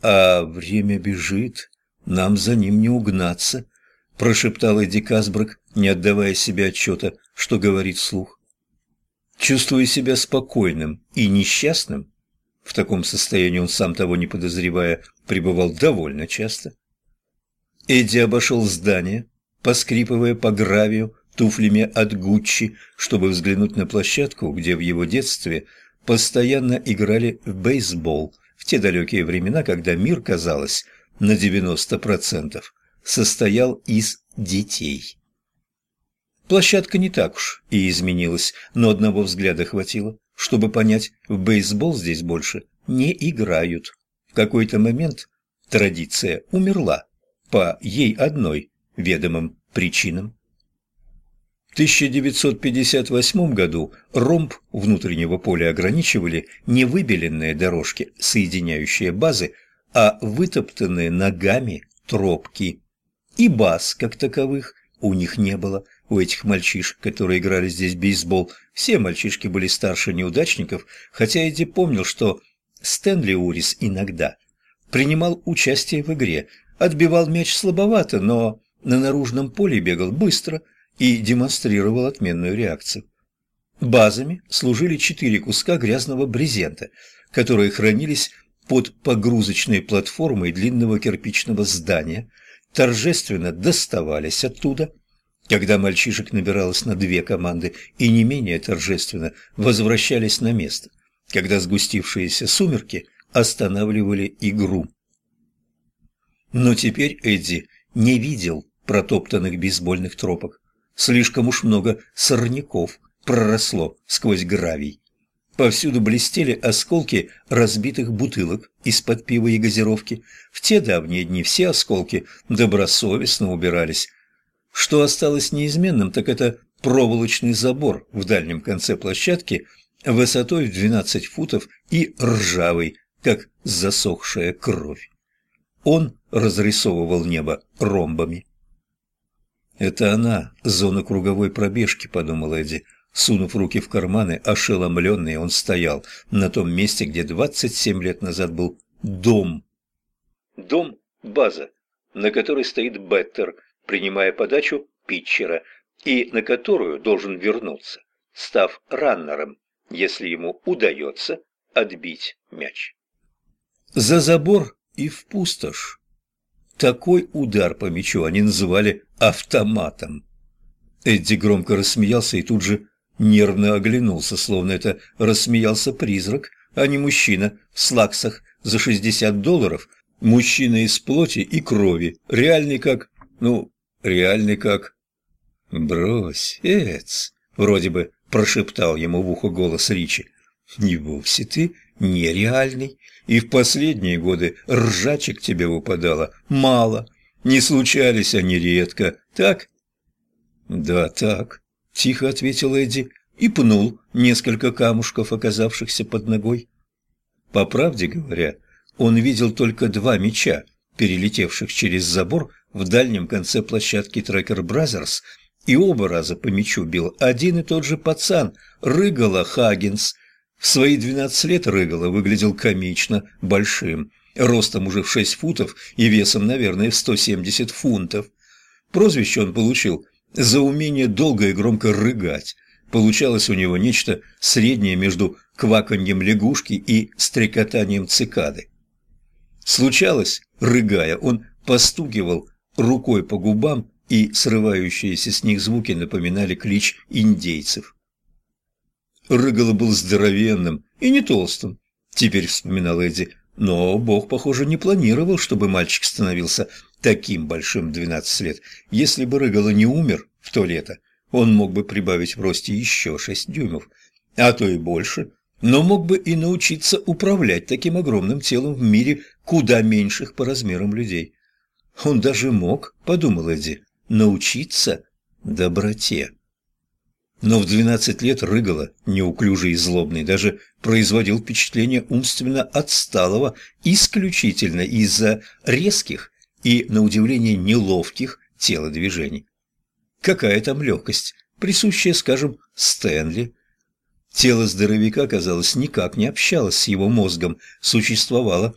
А время бежит, нам за ним не угнаться, прошептал Эдди Касбрак, не отдавая себе отчета, что говорит вслух. Чувствуя себя спокойным и несчастным, в таком состоянии он, сам того не подозревая, пребывал довольно часто. Эдди обошел здание, поскрипывая по гравию туфлями от Гуччи, чтобы взглянуть на площадку, где в его детстве постоянно играли в бейсбол, те далекие времена, когда мир, казалось, на 90% состоял из детей. Площадка не так уж и изменилась, но одного взгляда хватило, чтобы понять, в бейсбол здесь больше не играют. В какой-то момент традиция умерла по ей одной ведомым причинам. В 1958 году ромб внутреннего поля ограничивали не выбеленные дорожки, соединяющие базы, а вытоптанные ногами тропки. И баз, как таковых, у них не было. У этих мальчишек, которые играли здесь в бейсбол, все мальчишки были старше неудачников, хотя Эдди помнил, что Стэнли Урис иногда принимал участие в игре, отбивал мяч слабовато, но на наружном поле бегал быстро и демонстрировал отменную реакцию. Базами служили четыре куска грязного брезента, которые хранились под погрузочной платформой длинного кирпичного здания, торжественно доставались оттуда, когда мальчишек набиралось на две команды, и не менее торжественно возвращались на место, когда сгустившиеся сумерки останавливали игру. Но теперь Эдди не видел протоптанных бейсбольных тропок. Слишком уж много сорняков проросло сквозь гравий. Повсюду блестели осколки разбитых бутылок из-под пива и газировки. В те давние дни все осколки добросовестно убирались. Что осталось неизменным, так это проволочный забор в дальнем конце площадки высотой в 12 футов и ржавый, как засохшая кровь. Он разрисовывал небо ромбами. «Это она, зона круговой пробежки», — подумал Эдди. Сунув руки в карманы, ошеломленный, он стоял на том месте, где 27 лет назад был дом. Дом – база, на которой стоит беттер, принимая подачу питчера, и на которую должен вернуться, став раннером, если ему удается отбить мяч. За забор и в пустошь. Такой удар по мячу они называли автоматом. Эдди громко рассмеялся и тут же нервно оглянулся, словно это рассмеялся призрак, а не мужчина в слаксах за 60 долларов, мужчина из плоти и крови, реальный как... ну, реальный как... «Брось, Эц!» — вроде бы прошептал ему в ухо голос Ричи. «Не вовсе ты нереальный, и в последние годы ржачек тебе выпадало мало, не случались они редко, так?» «Да, так», — тихо ответил Эдди и пнул несколько камушков, оказавшихся под ногой. По правде говоря, он видел только два мяча, перелетевших через забор в дальнем конце площадки Трекер Бразерс, и оба раза по мячу бил один и тот же пацан, Рыгала Хаггинс. В свои двенадцать лет Рыгала выглядел комично большим, ростом уже в шесть футов и весом, наверное, в сто семьдесят фунтов. Прозвище он получил за умение долго и громко рыгать. Получалось у него нечто среднее между кваканьем лягушки и стрекотанием цикады. Случалось, рыгая, он постукивал рукой по губам, и срывающиеся с них звуки напоминали клич индейцев. Рыгало был здоровенным и не толстым, теперь вспоминал Эдди, но Бог, похоже, не планировал, чтобы мальчик становился таким большим в 12 лет. Если бы Рыгало не умер в то лето, он мог бы прибавить в росте еще 6 дюймов, а то и больше, но мог бы и научиться управлять таким огромным телом в мире куда меньших по размерам людей. Он даже мог, подумал Эдди, научиться доброте. Но в 12 лет Рыгало, неуклюжий и злобный, даже производил впечатление умственно отсталого исключительно из-за резких и, на удивление, неловких телодвижений. Какая там легкость, присущая, скажем, Стэнли. Тело здоровяка, казалось, никак не общалось с его мозгом, существовало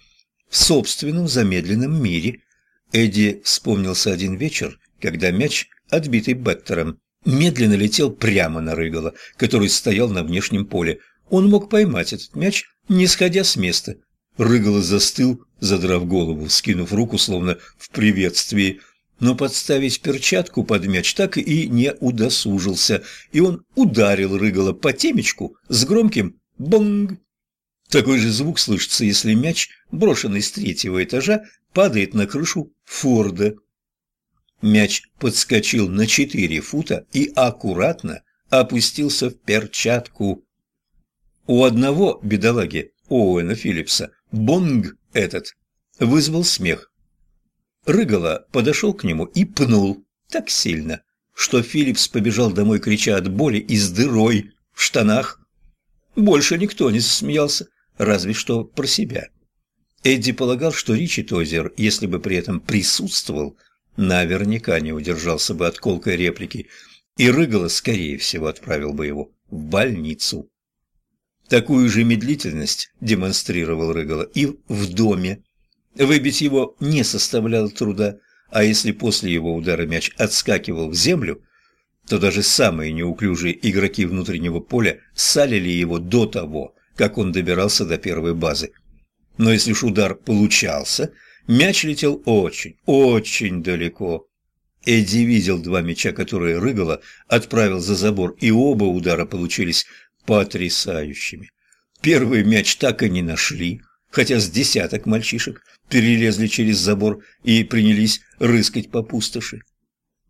в собственном замедленном мире. Эдди вспомнился один вечер, когда мяч, отбитый Беттером, медленно летел прямо на Рыгала, который стоял на внешнем поле. Он мог поймать этот мяч, не сходя с места. Рыгало застыл, задрав голову, скинув руку, словно в приветствии, но подставить перчатку под мяч так и не удосужился, и он ударил Рыгало по темечку с громким «бонг». Такой же звук слышится, если мяч, брошенный с третьего этажа, падает на крышу Форда. Мяч подскочил на четыре фута и аккуратно опустился в перчатку. У одного бедолаги Оуэна Филлипса бонг этот вызвал смех. Рыгало подошел к нему и пнул так сильно, что Филлипс побежал домой, крича от боли и с дырой в штанах. Больше никто не засмеялся, разве что про себя. Эдди полагал, что Ричи Тозер, если бы при этом присутствовал, наверняка не удержался бы от колкой реплики, и Рыгало, скорее всего, отправил бы его в больницу. Такую же медлительность демонстрировал Рыгало и в доме. Выбить его не составляло труда, а если после его удара мяч отскакивал в землю, то даже самые неуклюжие игроки внутреннего поля салили его до того, как он добирался до первой базы. Но если ж удар получался – Мяч летел очень, очень далеко. Эдди видел два мяча, которые Рыгало отправил за забор, и оба удара получились потрясающими. Первый мяч так и не нашли, хотя с десяток мальчишек перелезли через забор и принялись рыскать по пустоши.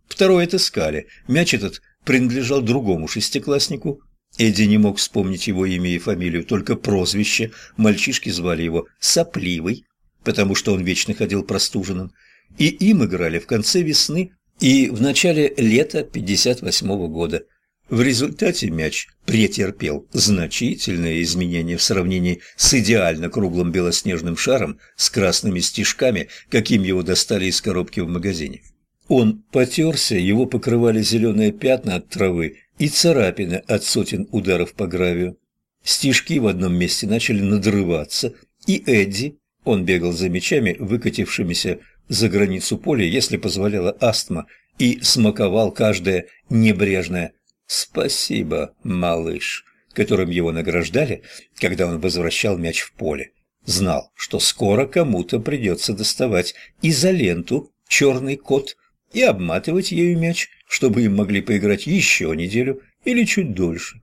Второй отыскали. Мяч этот принадлежал другому шестикласснику. Эдди не мог вспомнить его имя и фамилию, только прозвище. Мальчишки звали его Сопливый потому что он вечно ходил простуженным, и им играли в конце весны и в начале лета 58 -го года. В результате мяч претерпел значительные изменения в сравнении с идеально круглым белоснежным шаром с красными стежками, каким его достали из коробки в магазине. Он потерся, его покрывали зеленые пятна от травы и царапины от сотен ударов по гравию. Стежки в одном месте начали надрываться, и Эдди он бегал за мячами, выкатившимися за границу поля, если позволяла астма, и смаковал каждое небрежное «спасибо, малыш», которым его награждали, когда он возвращал мяч в поле. Знал, что скоро кому-то придется доставать изоленту «черный кот» и обматывать ею мяч, чтобы им могли поиграть еще неделю или чуть дольше.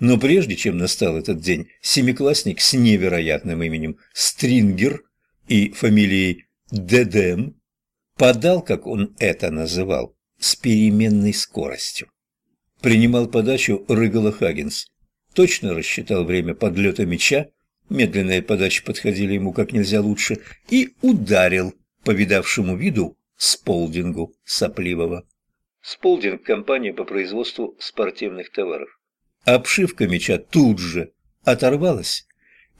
Но прежде чем настал этот день, семиклассник с невероятным именем Стрингер и фамилией Дедем подал, как он это называл, с переменной скоростью. Принимал подачу Рыгала Хаггинс. Точно рассчитал время подлета мяча, медленные подачи подходили ему как нельзя лучше, и ударил по видавшему виду Сполдингу сопливого. Сполдинг – компания по производству спортивных товаров. Обшивка мяча тут же оторвалась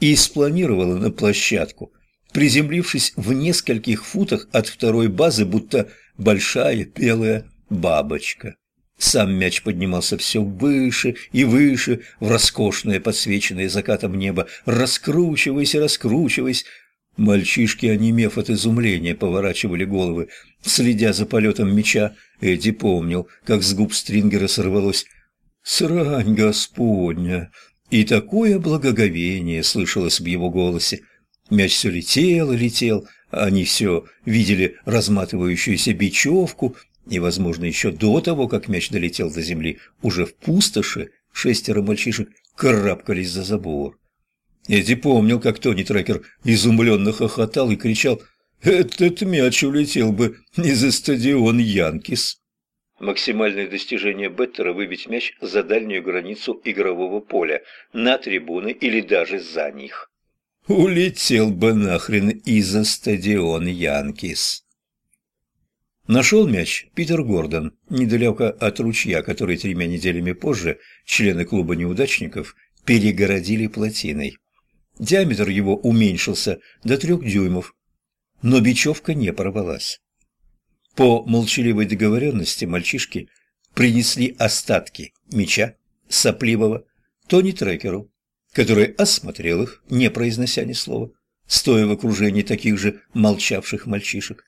и спланировала на площадку, приземлившись в нескольких футах от второй базы, будто большая белая бабочка. Сам мяч поднимался все выше и выше в роскошное, подсвеченное закатом небо, раскручиваясь и раскручиваясь. Мальчишки, онемев от изумления, поворачивали головы, следя за полетом мяча. Эдди помнил, как с губ Стрингера сорвалось Срань Господня! И такое благоговение слышалось в его голосе. Мяч все летел и летел, они все видели разматывающуюся бечевку, и, возможно, еще до того, как мяч долетел до земли, уже в пустоши шестеро мальчишек карабкались за забор. Эдди помнил, как Тони Трекер изумленно хохотал и кричал «Этот мяч улетел бы не за стадион Янкис». Максимальное достижение Беттера – выбить мяч за дальнюю границу игрового поля, на трибуны или даже за них. Улетел бы нахрен и за стадион Янкис. Нашел мяч Питер Гордон, недалеко от ручья, который тремя неделями позже члены клуба неудачников перегородили плотиной. Диаметр его уменьшился до трех дюймов, но бечевка не порвалась. По молчаливой договоренности мальчишки принесли остатки меча сопливого Тони Трекеру, который осмотрел их, не произнося ни слова. стоя в окружении таких же молчавших мальчишек.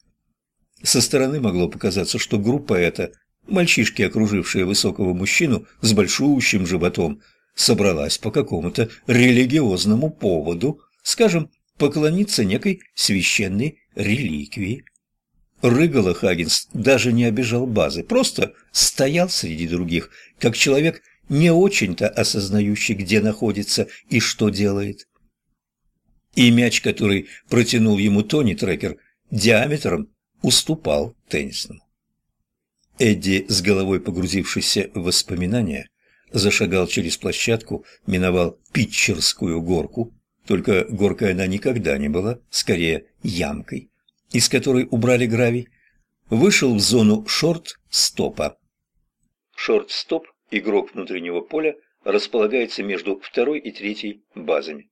Со стороны могло показаться, что группа эта, мальчишки, окружившие высокого мужчину с большущим животом, собралась по какому-то религиозному поводу, скажем, поклониться некой священной реликвии. Рыгала Хаггинс даже не обижал базы, просто стоял среди других, как человек, не очень-то осознающий, где находится и что делает. И мяч, который протянул ему Тони Трекер, диаметром уступал теннисному. Эдди, с головой погрузившийся в воспоминания, зашагал через площадку, миновал питчерскую горку, только горкой она никогда не была, скорее ямкой, из которой убрали гравий, вышел в зону шорт-стопа. Шорт-стоп, игрок внутреннего поля, располагается между второй и третьей базами.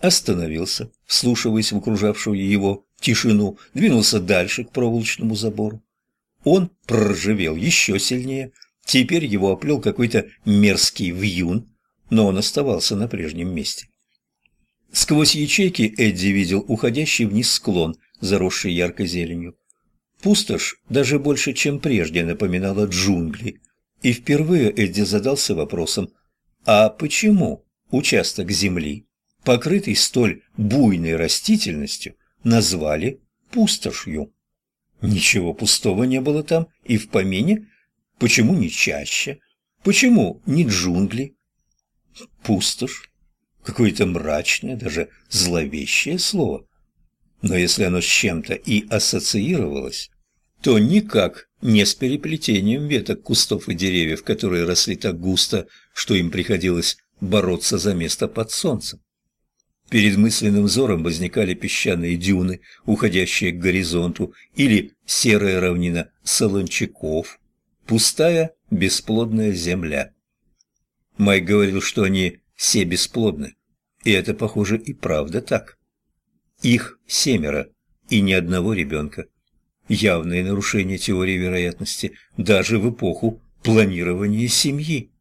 Остановился, вслушиваясь в окружавшую его тишину, двинулся дальше к проволочному забору. Он проржавел еще сильнее, теперь его оплел какой-то мерзкий вьюн, но он оставался на прежнем месте. Сквозь ячейки Эдди видел уходящий вниз склон, заросший яркой зеленью. Пустошь даже больше, чем прежде, напоминала джунгли. И впервые Эдди задался вопросом, а почему участок земли, покрытый столь буйной растительностью, назвали пустошью? Ничего пустого не было там и в помине. Почему не чаще? Почему не джунгли? Пустошь. Какое-то мрачное, даже зловещее слово. Но если оно с чем-то и ассоциировалось, то никак не с переплетением веток, кустов и деревьев, которые росли так густо, что им приходилось бороться за место под солнцем. Перед мысленным взором возникали песчаные дюны, уходящие к горизонту, или серая равнина солончаков, пустая бесплодная земля. Майк говорил, что они все бесплодны, и это, похоже, и правда так. Их семеро и ни одного ребенка. Явное нарушение теории вероятности даже в эпоху планирования семьи.